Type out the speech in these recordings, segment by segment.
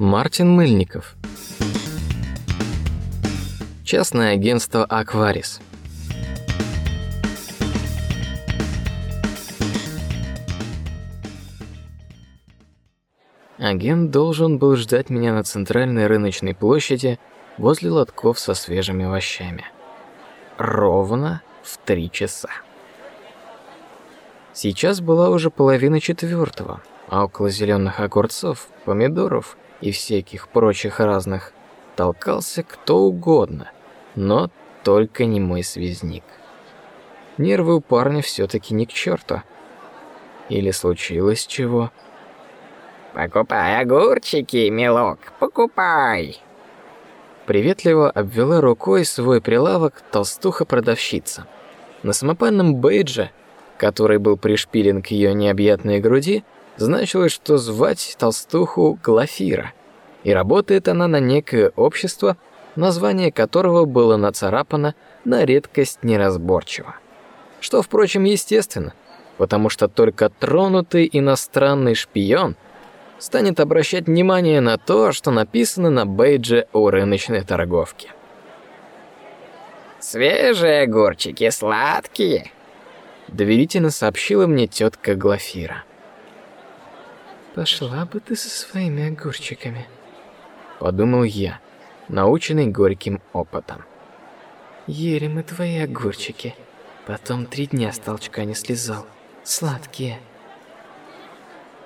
Мартин Мыльников. Частное агентство Акварис. Агент должен был ждать меня на центральной рыночной площади возле лотков со свежими овощами. Ровно в три часа. Сейчас была уже половина четвертого, а около зеленых огурцов, помидоров и всяких прочих разных толкался кто угодно, но только не мой связник. Нервы у парня все-таки не к черту. Или случилось чего? Покупай огурчики, милок, покупай. Приветливо обвела рукой свой прилавок толстуха-продавщица. На самопальном бейдже, который был пришпилен к ее необъятной груди, значилось, что звать толстуху Глафира, и работает она на некое общество, название которого было нацарапано на редкость неразборчиво. Что, впрочем, естественно, потому что только тронутый иностранный шпион станет обращать внимание на то, что написано на бейдже у рыночной торговки. Свежие огурчики, сладкие, доверительно сообщила мне тетка Глафира. Пошла бы ты со своими огурчиками, подумал я, наученный горьким опытом. Ели мы твои огурчики, потом три дня с толчка не слезал, сладкие.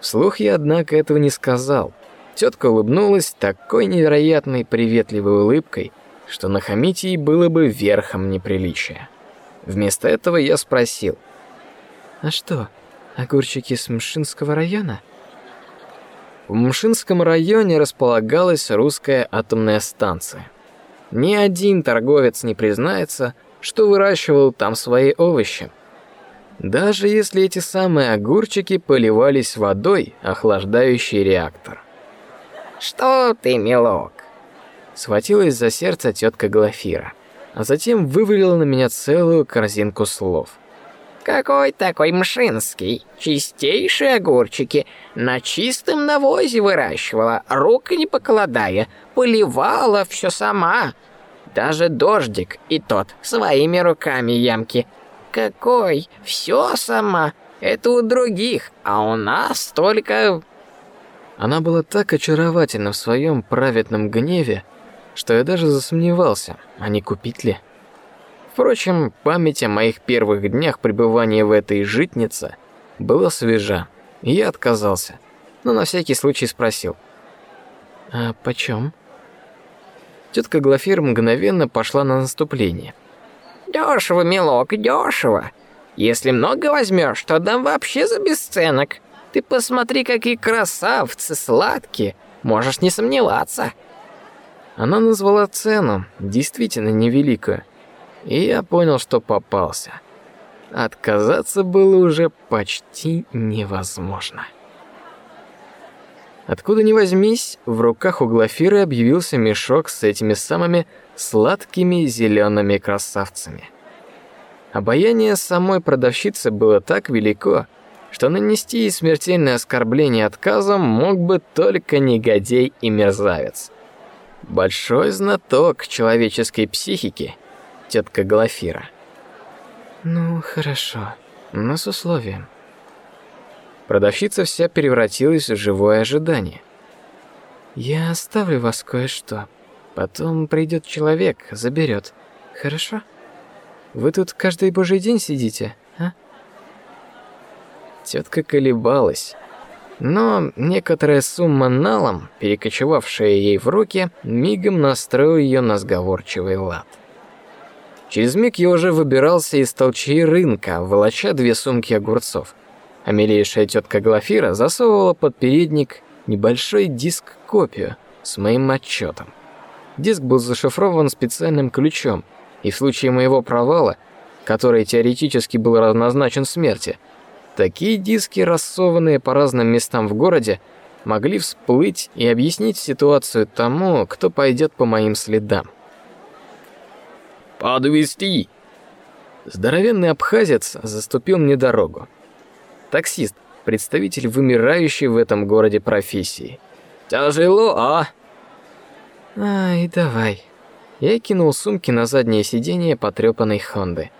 Вслух я, однако, этого не сказал. Тетка улыбнулась такой невероятной приветливой улыбкой, что нахамить ей было бы верхом неприличия. Вместо этого я спросил: "А что, огурчики с Мшинского района?" В Мшинском районе располагалась русская атомная станция. Ни один торговец не признается, что выращивал там свои овощи. Даже если эти самые огурчики поливались водой, охлаждающей реактор. Что ты, милок? Схватилась за сердце тетка Глафира, а затем вывалила на меня целую корзинку слов. Какой такой мшинский? Чистейшие огурчики. На чистом навозе выращивала, рук не покладая. Поливала все сама. Даже дождик и тот своими руками ямки. Какой? Все сама. Это у других, а у нас только... Она была так очаровательна в своем праведном гневе, что я даже засомневался, а не купить ли. Впрочем, память о моих первых днях пребывания в этой житнице была свежа, я отказался, но на всякий случай спросил. «А почем?» Тетка Глафир мгновенно пошла на наступление. Дешево, милок, дешево. Если много возьмешь, то дам вообще за бесценок. Ты посмотри, какие красавцы, сладкие. Можешь не сомневаться. Она назвала цену, действительно невеликую, и я понял, что попался. Отказаться было уже почти невозможно. Откуда ни возьмись, в руках у Глафиры объявился мешок с этими самыми сладкими зелеными красавцами. Обаяние самой продавщицы было так велико, что нанести ей смертельное оскорбление отказом мог бы только негодяй и мерзавец. Большой знаток человеческой психики тетка Глафира. Ну, хорошо, но с условием. Продавщица вся превратилась в живое ожидание. Я оставлю вас кое-что. Потом придет человек, заберет. Хорошо? Вы тут каждый божий день сидите, а? Тетка колебалась, но некоторая сумма налом, перекочевавшая ей в руки, мигом настроила ее на сговорчивый лад. Через миг я уже выбирался из толчей рынка, волоча две сумки огурцов. А милейшая тетка Глафира засовывала под передник небольшой диск-копию с моим отчетом. Диск был зашифрован специальным ключом, и в случае моего провала, который теоретически был равнозначен смерти, такие диски, рассованные по разным местам в городе, могли всплыть и объяснить ситуацию тому, кто пойдет по моим следам. Подвести. Здоровенный абхазец заступил мне дорогу. Таксист, представитель вымирающей в этом городе профессии. Тяжело, а? Ай, давай. Я кинул сумки на заднее сиденье потрепанной Хонды.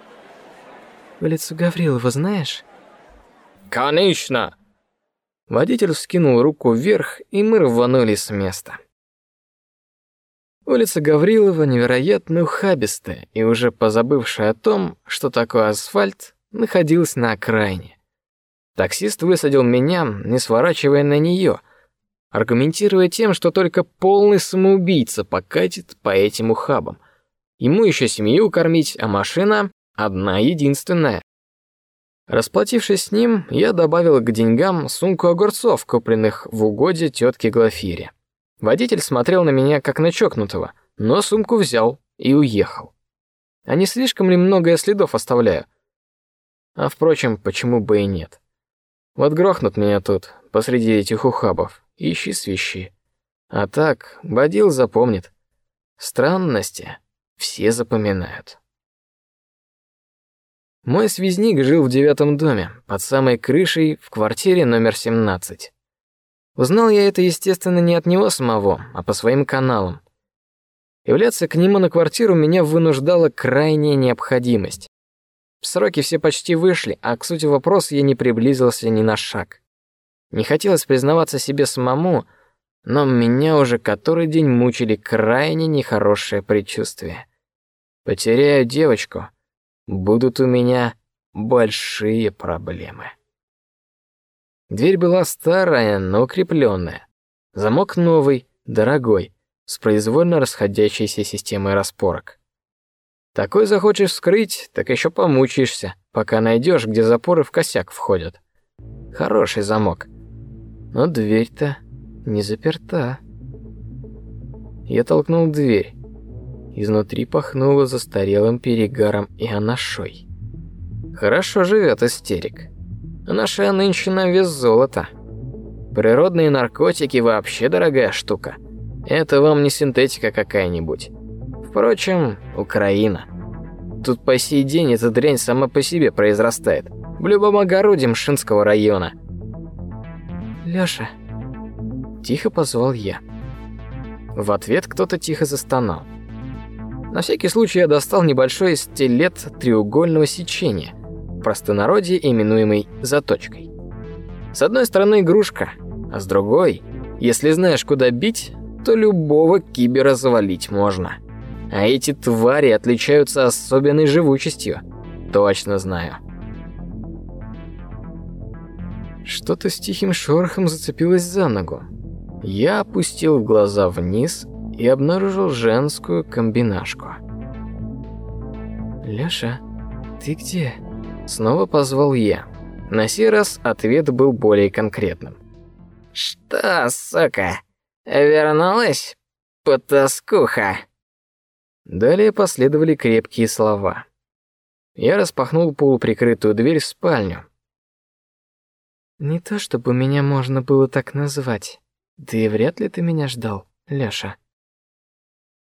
Улицу Гаврилова знаешь? Конечно. Водитель вскинул руку вверх, и мы рванули с места. Улица Гаврилова невероятно ухабистая и уже позабывшая о том, что такое асфальт, находилась на окраине. Таксист высадил меня, не сворачивая на нее, аргументируя тем, что только полный самоубийца покатит по этим ухабам. Ему еще семью кормить, а машина одна единственная. Расплатившись с ним, я добавил к деньгам сумку огурцов, купленных в угоде тетки Глафире. Водитель смотрел на меня как на чокнутого, но сумку взял и уехал. А не слишком ли много я следов оставляю? А впрочем, почему бы и нет? Вот грохнут меня тут посреди этих ухабов, ищи свищи. А так, водил запомнит. Странности все запоминают. Мой связник жил в девятом доме, под самой крышей, в квартире номер 17. Узнал я это, естественно, не от него самого, а по своим каналам. Являться к нему на квартиру меня вынуждала крайняя необходимость. Сроки все почти вышли, а к сути вопроса я не приблизился ни на шаг. Не хотелось признаваться себе самому, но меня уже который день мучили крайне нехорошие предчувствия. Потеряю девочку, будут у меня большие проблемы. Дверь была старая, но укрепленная. Замок новый, дорогой, с произвольно расходящейся системой распорок. Такой захочешь вскрыть, так еще помучаешься, пока найдешь, где запоры в косяк входят. Хороший замок. Но дверь-то не заперта. Я толкнул дверь. Изнутри пахнуло застарелым перегаром и анашой. Хорошо живет истерик. Наша нынче на вес золота. Природные наркотики вообще дорогая штука. Это вам не синтетика какая-нибудь. Впрочем, Украина. Тут по сей день эта дрянь сама по себе произрастает. В любом огороде Мшинского района. Лёша, тихо позвал я. В ответ кто-то тихо застонал. На всякий случай я достал небольшой стилет треугольного сечения – простонародье именуемый заточкой. С одной стороны игрушка, а с другой, если знаешь, куда бить, то любого кибера завалить можно. А эти твари отличаются особенной живучестью. Точно знаю. Что-то с тихим шорохом зацепилось за ногу. Я опустил глаза вниз и обнаружил женскую комбинашку. Лёша, ты где? Снова позвал я. На сей раз ответ был более конкретным. «Что, сука, вернулась, потаскуха?» Далее последовали крепкие слова. Я распахнул полуприкрытую дверь в спальню. «Не то чтобы меня можно было так назвать. Да и вряд ли ты меня ждал, Лёша».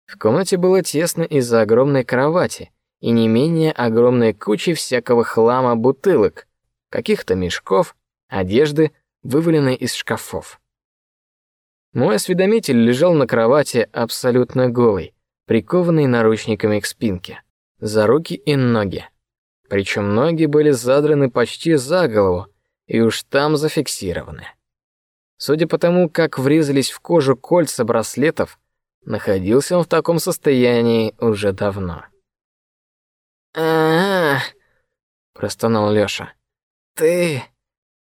В комнате было тесно из-за огромной кровати, и не менее огромной кучей всякого хлама бутылок, каких-то мешков, одежды, вываленной из шкафов. Мой осведомитель лежал на кровати абсолютно голый, прикованный наручниками к спинке, за руки и ноги. Причем ноги были задраны почти за голову и уж там зафиксированы. Судя по тому, как врезались в кожу кольца браслетов, находился он в таком состоянии уже давно. А, простонал Лёша. Ты,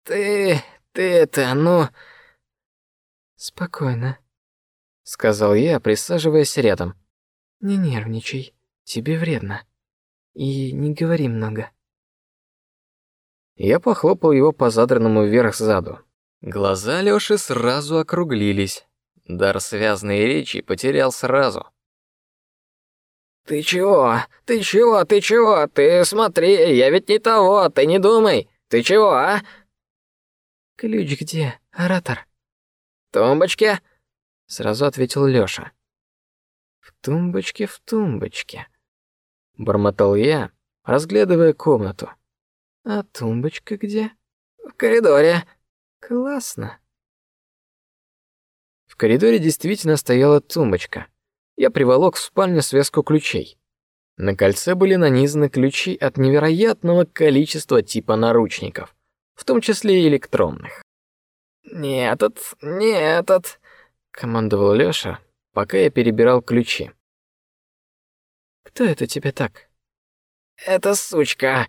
ты, ты это, ну... Спокойно, сказал я, присаживаясь рядом. Не нервничай, тебе вредно. И не говори много. Я похлопал его по задранному вверх заду. Глаза Лёши сразу округлились. Дар связной речи потерял сразу. «Ты чего? Ты чего? Ты чего? Ты смотри, я ведь не того, ты не думай. Ты чего, а?» «Ключ где, оратор?» «В тумбочке?» — сразу ответил Лёша. «В тумбочке, в тумбочке», — бормотал я, разглядывая комнату. «А тумбочка где?» «В коридоре». «Классно». коридоре действительно стояла тумбочка. Я приволок в спальню связку ключей. На кольце были нанизаны ключи от невероятного количества типа наручников, в том числе и электронных. «Не этот, не этот», — командовал Лёша, пока я перебирал ключи. «Кто это тебе так?» «Это сучка».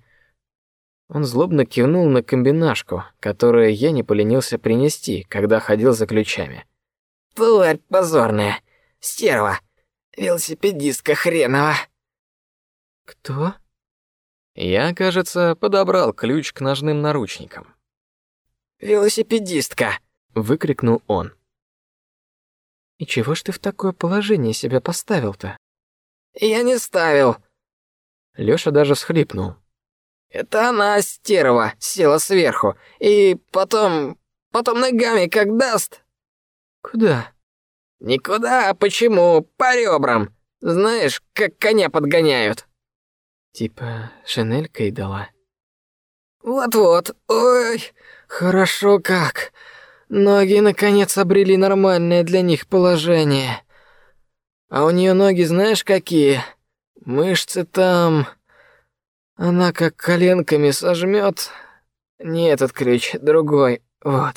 Он злобно кивнул на комбинашку, которую я не поленился принести, когда ходил за ключами. «Тварь позорная, стерва, велосипедистка хренова». «Кто?» Я, кажется, подобрал ключ к ножным наручникам. «Велосипедистка!» — выкрикнул он. «И чего ж ты в такое положение себя поставил-то?» «Я не ставил!» Лёша даже всхлипнул. «Это она, стерва, села сверху, и потом... потом ногами как даст!» «Куда?» «Никуда, а почему? По ребрам! Знаешь, как коня подгоняют!» «Типа Шинелькой дала?» «Вот-вот, ой, хорошо как!» Ноги наконец обрели нормальное для них положение. А у нее ноги знаешь какие? Мышцы там... Она как коленками сожмет. Не этот ключ, другой. Вот.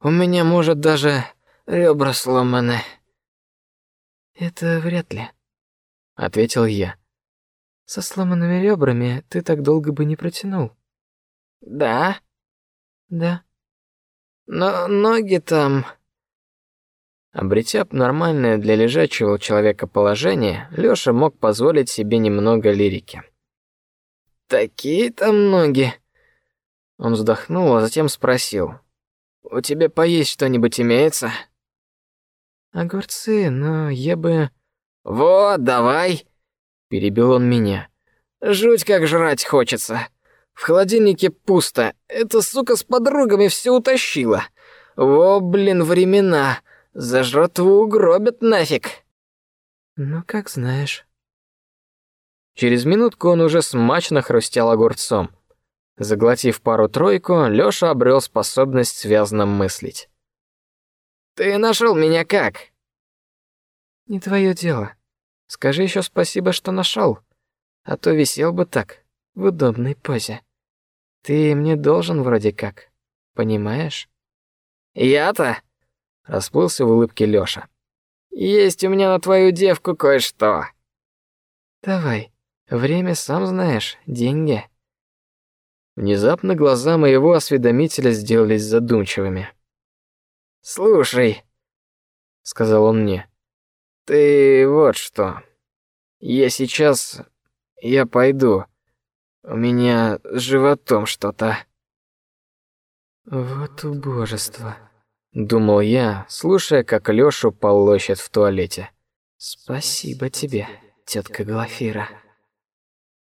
У меня, может, даже ребра сломаны. Это вряд ли, ответил я. Со сломанными ребрами ты так долго бы не протянул. Да? Да. Но ноги там... Обретя нормальное для лежачего человека положение, Лёша мог позволить себе немного лирики. «Такие там ноги!» Он вздохнул, а затем спросил. «У тебя поесть что-нибудь имеется?» «Огурцы, но я бы...» «Вот, давай!» Перебил он меня. «Жуть как жрать хочется!» В холодильнике пусто. Эта сука с подругами все утащила. О, блин, времена. За жратву гробят нафиг. Ну, как знаешь. Через минутку он уже смачно хрустел огурцом. Заглотив пару-тройку, Лёша обрел способность связно мыслить. «Ты нашел меня как?» «Не твое дело. Скажи еще спасибо, что нашел, а то висел бы так, в удобной позе». Ты мне должен вроде как, понимаешь? Я-то? Расплылся в улыбке Лёша. Есть у меня на твою девку кое-что. Давай, время сам знаешь, деньги. Внезапно глаза моего осведомителя сделались задумчивыми. Слушай, сказал он мне, ты вот что. Я сейчас, я пойду. У меня с животом что-то. Вот убожество, думал я, слушая, как Лёшу полощет в туалете. Спасибо тебе, тетка Глафира.